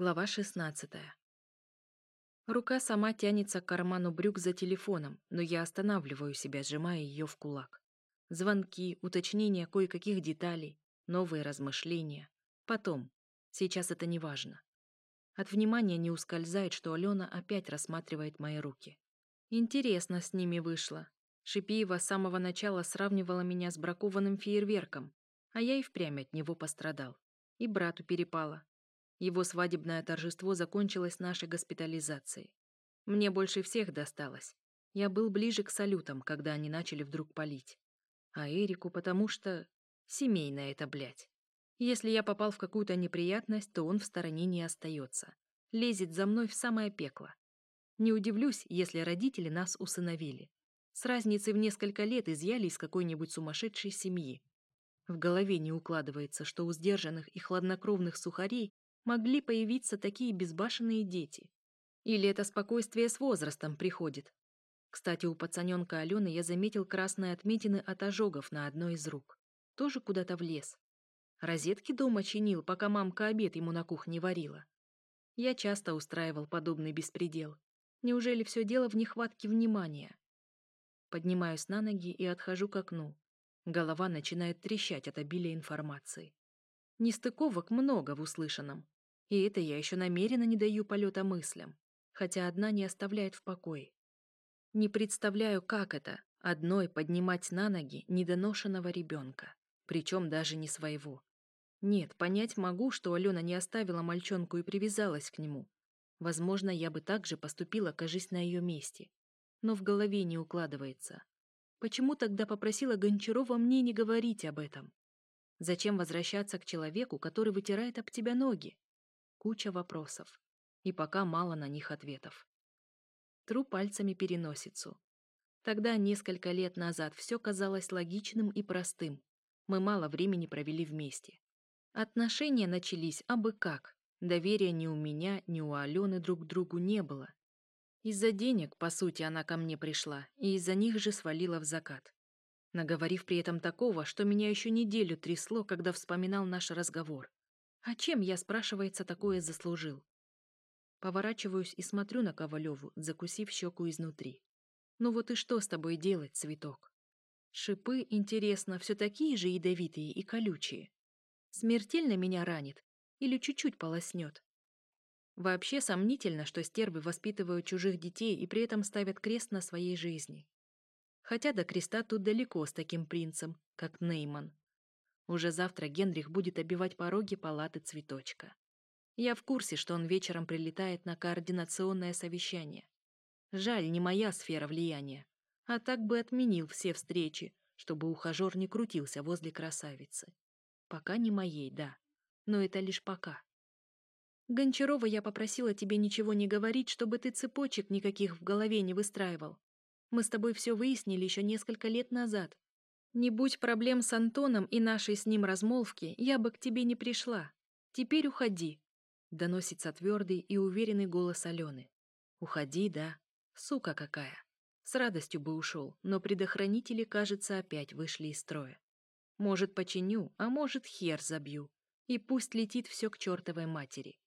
Глава 16. Рука сама тянется к карману брюк за телефоном, но я останавливаю себя, сжимая ее в кулак. Звонки, уточнения кое-каких деталей, новые размышления. Потом. Сейчас это не важно. От внимания не ускользает, что Алена опять рассматривает мои руки. Интересно с ними вышло. Шипиева с самого начала сравнивала меня с бракованным фейерверком, а я и впрямь от него пострадал. И брату перепало, его свадебное торжество закончилось нашей госпитализацией. Мне больше всех досталось. Я был ближе к салютам, когда они начали вдруг палить. А Эрику потому что... Семейная это, блядь. Если я попал в какую-то неприятность, то он в стороне не остается. Лезет за мной в самое пекло. Не удивлюсь, если родители нас усыновили. С разницей в несколько лет изъяли из какой-нибудь сумасшедшей семьи. В голове не укладывается, что у сдержанных и хладнокровных сухарей могли появиться такие безбашенные дети. Или это спокойствие с возрастом приходит. Кстати, у пацаненка Алены я заметил красные отметины от ожогов на одной из рук. Тоже куда-то влез. Розетки дома чинил, пока мамка обед ему на кухне варила. Я часто устраивал подобный беспредел. Неужели все дело в нехватке внимания? Поднимаюсь на ноги и отхожу к окну. Голова начинает трещать от обилия информации. Нестыковок много в услышанном. И это я еще намеренно не даю полета мыслям, хотя одна не оставляет в покое. Не представляю, как это — одной поднимать на ноги недоношенного ребенка, причем даже не своего. Нет, понять могу, что Алена не оставила мальчонку и привязалась к нему. Возможно, я бы также поступила, кажись, на ее месте. Но в голове не укладывается. Почему тогда попросила Гончарова мне не говорить об этом? Зачем возвращаться к человеку, который вытирает об тебя ноги? куча вопросов. И пока мало на них ответов. Тру пальцами переносицу. Тогда, несколько лет назад, все казалось логичным и простым. Мы мало времени провели вместе. Отношения начались абы как. Доверия ни у меня, ни у Алены друг к другу не было. Из-за денег, по сути, она ко мне пришла, и из-за них же свалила в закат. Наговорив при этом такого, что меня еще неделю трясло, когда вспоминал наш разговор. А чем, я, спрашивается, такое заслужил? Поворачиваюсь и смотрю на Ковалеву, закусив щеку изнутри. Ну вот и что с тобой делать, цветок? Шипы, интересно, все такие же ядовитые и колючие. Смертельно меня ранит или чуть-чуть полоснет. Вообще сомнительно, что стервы воспитывают чужих детей и при этом ставят крест на своей жизни. Хотя до креста тут далеко с таким принцем, как Нейман. Уже завтра Генрих будет обивать пороги палаты цветочка. Я в курсе, что он вечером прилетает на координационное совещание. Жаль, не моя сфера влияния. А так бы отменил все встречи, чтобы ухажер не крутился возле красавицы. Пока не моей, да. Но это лишь пока. Гончарова я попросила тебе ничего не говорить, чтобы ты цепочек никаких в голове не выстраивал. Мы с тобой все выяснили еще несколько лет назад, не будь проблем с Антоном и нашей с ним размолвки, я бы к тебе не пришла. Теперь уходи!» Доносится твердый и уверенный голос Алены. «Уходи, да? Сука какая!» С радостью бы ушел, но предохранители, кажется, опять вышли из строя. Может, починю, а может, хер забью. И пусть летит все к чертовой матери.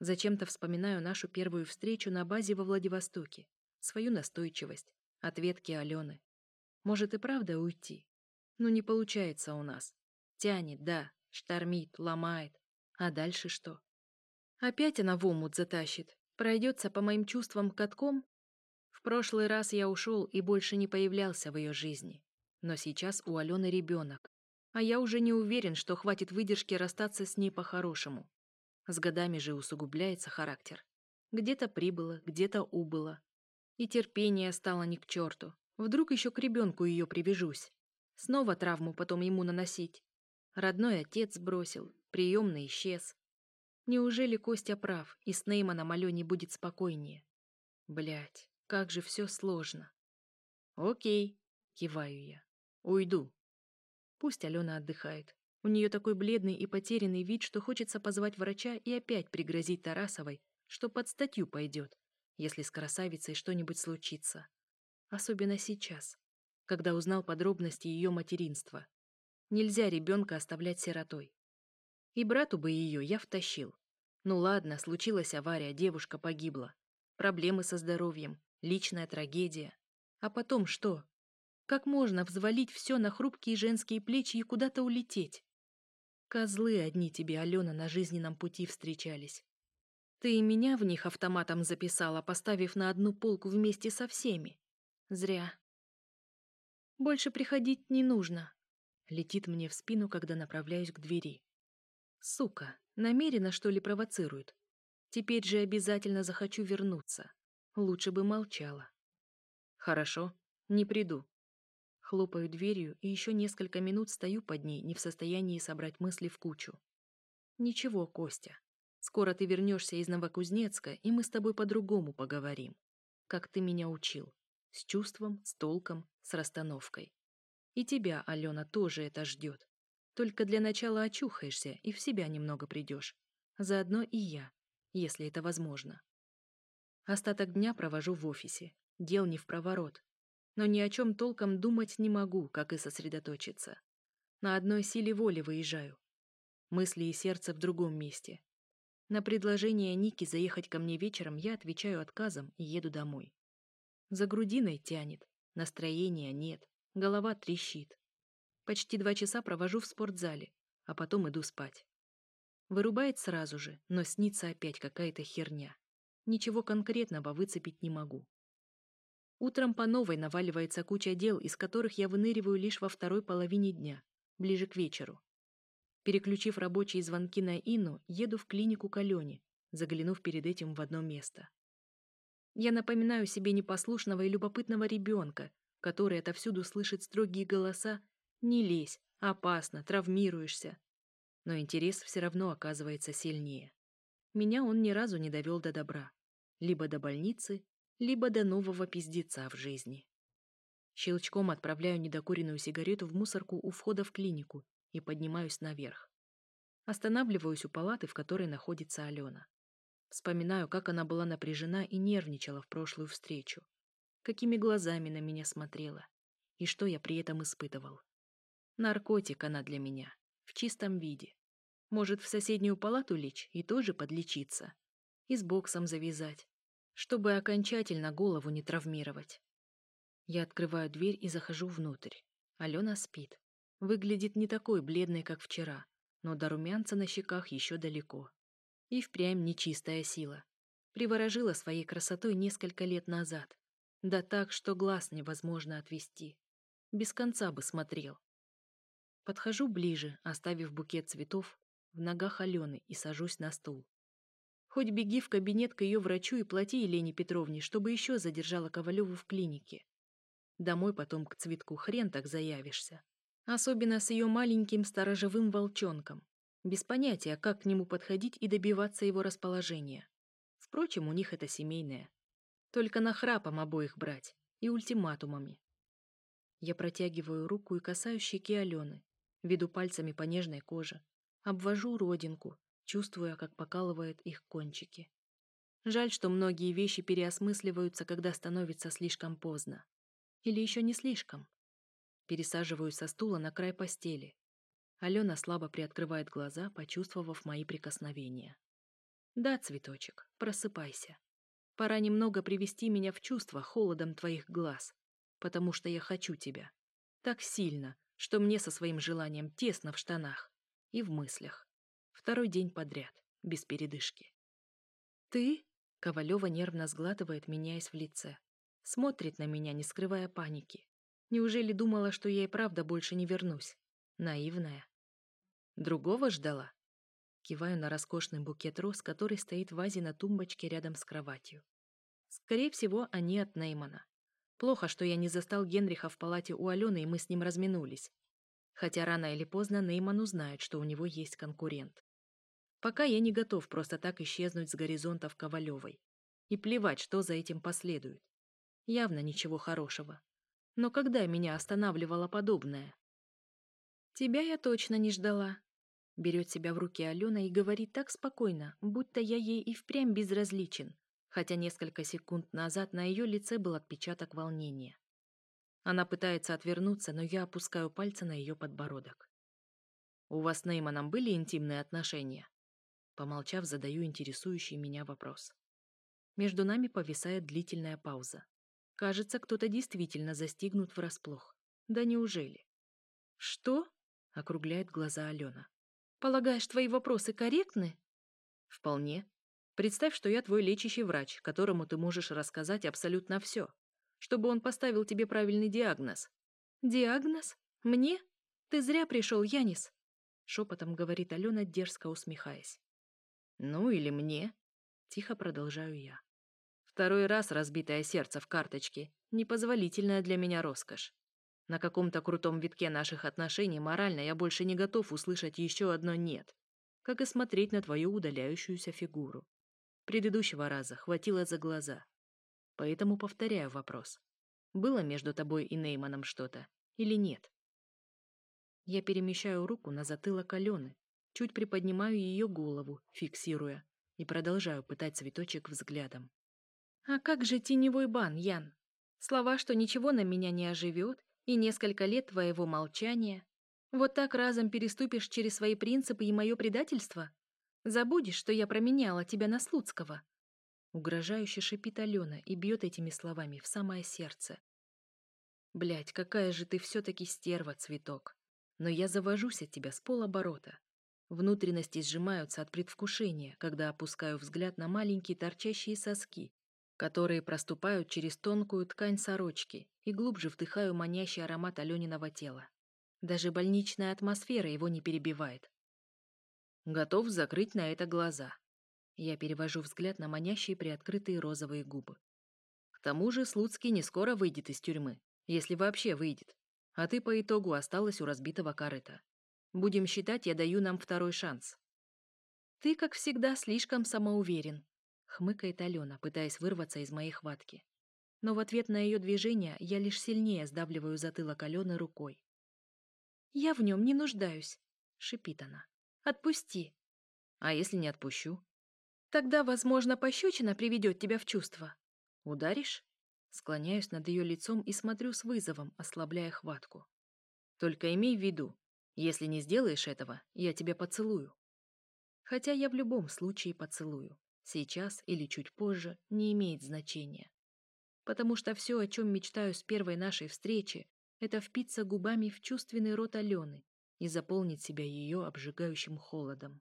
Зачем-то вспоминаю нашу первую встречу на базе во Владивостоке, свою настойчивость, ответки Алены, может и правда уйти. Но не получается у нас. Тянет, да, штормит, ломает. А дальше что? Опять она в омут затащит. Пройдется по моим чувствам катком. В прошлый раз я ушел и больше не появлялся в ее жизни. Но сейчас у Алены ребенок. А я уже не уверен, что хватит выдержки расстаться с ней по-хорошему. С годами же усугубляется характер. Где-то прибыло, где-то убыло. И терпение стало не к черту. Вдруг еще к ребенку ее привяжусь. Снова травму потом ему наносить. Родной отец бросил, приемный исчез. Неужели Костя прав, и с Нейманом Алене будет спокойнее? Блять, как же все сложно. Окей, киваю я. Уйду. Пусть Алена отдыхает. У нее такой бледный и потерянный вид, что хочется позвать врача и опять пригрозить Тарасовой, что под статью пойдет, если с красавицей что-нибудь случится особенно сейчас, когда узнал подробности ее материнства. Нельзя ребенка оставлять сиротой. И брату бы ее я втащил. Ну ладно, случилась авария, девушка погибла. Проблемы со здоровьем, личная трагедия. А потом что? Как можно взвалить все на хрупкие женские плечи и куда-то улететь? Козлы одни тебе, Алена, на жизненном пути встречались. Ты и меня в них автоматом записала, поставив на одну полку вместе со всеми. Зря. Больше приходить не нужно. Летит мне в спину, когда направляюсь к двери. Сука, намеренно что ли провоцирует? Теперь же обязательно захочу вернуться. Лучше бы молчала. Хорошо, не приду. Хлопаю дверью и еще несколько минут стою под ней, не в состоянии собрать мысли в кучу. Ничего, Костя. Скоро ты вернешься из Новокузнецка, и мы с тобой по-другому поговорим. Как ты меня учил. С чувством, с толком, с расстановкой. И тебя, Алена, тоже это ждет. Только для начала очухаешься и в себя немного придешь. Заодно и я, если это возможно. Остаток дня провожу в офисе. Дел не в проворот. Но ни о чем толком думать не могу, как и сосредоточиться. На одной силе воли выезжаю. Мысли и сердце в другом месте. На предложение Ники заехать ко мне вечером я отвечаю отказом и еду домой. За грудиной тянет, настроения нет, голова трещит. Почти два часа провожу в спортзале, а потом иду спать. Вырубает сразу же, но снится опять какая-то херня. Ничего конкретного выцепить не могу. Утром по новой наваливается куча дел, из которых я выныриваю лишь во второй половине дня, ближе к вечеру. Переключив рабочие звонки на Инну, еду в клинику к Алене, заглянув перед этим в одно место. Я напоминаю себе непослушного и любопытного ребенка, который отовсюду слышит строгие голоса «Не лезь, опасно, травмируешься». Но интерес все равно оказывается сильнее. Меня он ни разу не довел до добра. Либо до больницы, либо до нового пиздеца в жизни. Щелчком отправляю недокуренную сигарету в мусорку у входа в клинику и поднимаюсь наверх. Останавливаюсь у палаты, в которой находится Алена. Вспоминаю, как она была напряжена и нервничала в прошлую встречу. Какими глазами на меня смотрела. И что я при этом испытывал. Наркотик она для меня. В чистом виде. Может, в соседнюю палату лечь и тоже подлечиться. И с боксом завязать. Чтобы окончательно голову не травмировать. Я открываю дверь и захожу внутрь. Алена спит. Выглядит не такой бледной, как вчера, но до румянца на щеках еще далеко и впрямь нечистая сила. Приворожила своей красотой несколько лет назад. Да так, что глаз невозможно отвести. Без конца бы смотрел. Подхожу ближе, оставив букет цветов в ногах Алены и сажусь на стул. Хоть беги в кабинет к ее врачу и плати Елене Петровне, чтобы еще задержала Ковалеву в клинике. Домой потом к цветку хрен так заявишься. Особенно с ее маленьким сторожевым волчонком без понятия, как к нему подходить и добиваться его расположения. Впрочем, у них это семейное. Только нахрапом обоих брать и ультиматумами. Я протягиваю руку и касаюсь щеки Алены, веду пальцами по нежной коже, обвожу родинку, чувствуя, как покалывает их кончики. Жаль, что многие вещи переосмысливаются, когда становится слишком поздно. Или еще не слишком. Пересаживаюсь со стула на край постели, Алена слабо приоткрывает глаза, почувствовав мои прикосновения. «Да, цветочек, просыпайся. Пора немного привести меня в чувство холодом твоих глаз, потому что я хочу тебя. Так сильно, что мне со своим желанием тесно в штанах и в мыслях. Второй день подряд, без передышки». «Ты?» — Ковалева нервно сглатывает, меняясь в лице. Смотрит на меня, не скрывая паники. Неужели думала, что я и правда больше не вернусь? Наивная. Другого ждала?» Киваю на роскошный букет роз, который стоит в вазе на тумбочке рядом с кроватью. Скорее всего, они от Неймана. Плохо, что я не застал Генриха в палате у Алены, и мы с ним разминулись. Хотя рано или поздно Нейман узнает, что у него есть конкурент. Пока я не готов просто так исчезнуть с горизонтов Ковалевой. И плевать, что за этим последует. Явно ничего хорошего. Но когда меня останавливало подобное? «Тебя я точно не ждала», берет себя в руки Алена и говорит так спокойно, будто я ей и впрямь безразличен, хотя несколько секунд назад на ее лице был отпечаток волнения. Она пытается отвернуться, но я опускаю пальцы на ее подбородок. «У вас с Нейманом были интимные отношения?» Помолчав, задаю интересующий меня вопрос. Между нами повисает длительная пауза. Кажется, кто-то действительно застигнут врасплох. Да неужели? «Что?» — округляет глаза Алена. Полагаешь, твои вопросы корректны? Вполне. Представь, что я твой лечащий врач, которому ты можешь рассказать абсолютно все, чтобы он поставил тебе правильный диагноз. Диагноз? Мне? Ты зря пришел, Янис. Шепотом говорит Алена, дерзко усмехаясь. Ну или мне? Тихо продолжаю я. Второй раз разбитое сердце в карточке. Непозволительная для меня роскошь. На каком-то крутом витке наших отношений морально я больше не готов услышать еще одно «нет», как и смотреть на твою удаляющуюся фигуру. Предыдущего раза хватило за глаза. Поэтому повторяю вопрос. Было между тобой и Нейманом что-то или нет? Я перемещаю руку на затылок Алены, чуть приподнимаю ее голову, фиксируя, и продолжаю пытать цветочек взглядом. «А как же теневой бан, Ян? Слова, что ничего на меня не оживет и несколько лет твоего молчания. Вот так разом переступишь через свои принципы и мое предательство? Забудешь, что я променяла тебя на Слуцкого?» Угрожающе шипит Алена и бьет этими словами в самое сердце. Блять, какая же ты все-таки стерва, цветок. Но я завожусь от тебя с полоборота. Внутренности сжимаются от предвкушения, когда опускаю взгляд на маленькие торчащие соски, которые проступают через тонкую ткань сорочки и глубже вдыхаю манящий аромат Алёниного тела. Даже больничная атмосфера его не перебивает. Готов закрыть на это глаза. Я перевожу взгляд на манящие приоткрытые розовые губы. К тому же Слуцкий не скоро выйдет из тюрьмы, если вообще выйдет. А ты по итогу осталась у разбитого корыта. Будем считать, я даю нам второй шанс. Ты, как всегда, слишком самоуверен, Хмыкает Алена, пытаясь вырваться из моей хватки. Но в ответ на ее движение я лишь сильнее сдавливаю затылок Алены рукой. «Я в нем не нуждаюсь», — шипит она. «Отпусти». «А если не отпущу?» «Тогда, возможно, пощечина приведет тебя в чувство». «Ударишь?» Склоняюсь над ее лицом и смотрю с вызовом, ослабляя хватку. «Только имей в виду, если не сделаешь этого, я тебя поцелую». Хотя я в любом случае поцелую сейчас или чуть позже, не имеет значения. Потому что все, о чем мечтаю с первой нашей встречи, это впиться губами в чувственный рот Алены и заполнить себя ее обжигающим холодом.